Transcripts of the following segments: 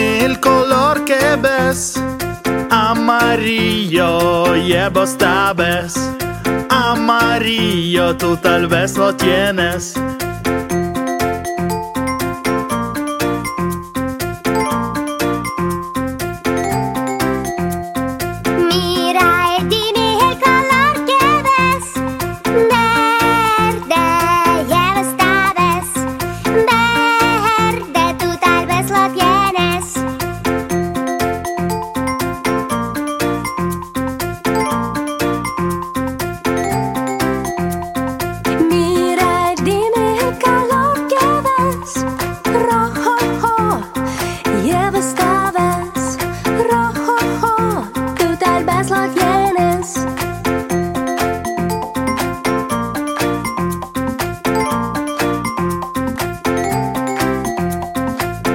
el color que ves. Amarillo llevas esta vez. Amarillo tú tal vez lo tienes.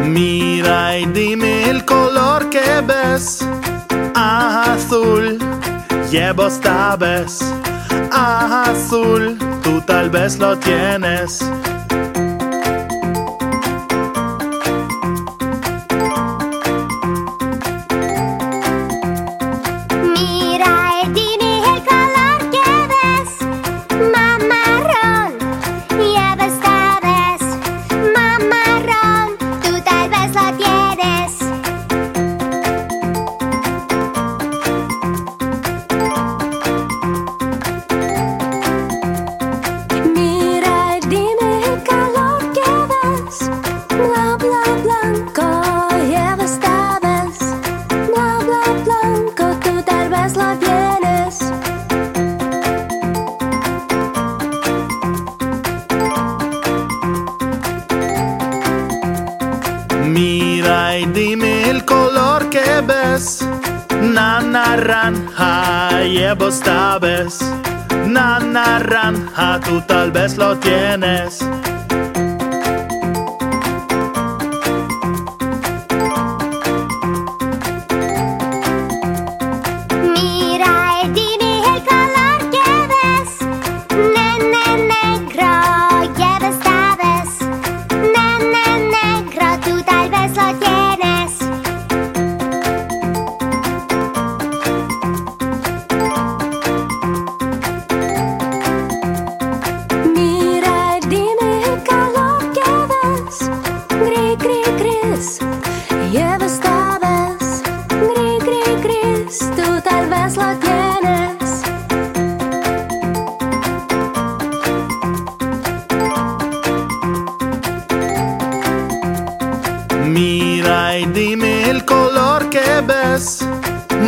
Mira y dime el color que ves. Azul, llevo esta vez. Azul, tú tal vez lo tienes. Mira y dime el color que ves. Na naranja, llevo esta vez. Na naranja, tú tal vez lo tienes.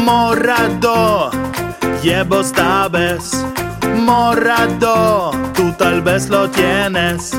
Morado, llevo vez. Morado, tú tal vez lo tienes.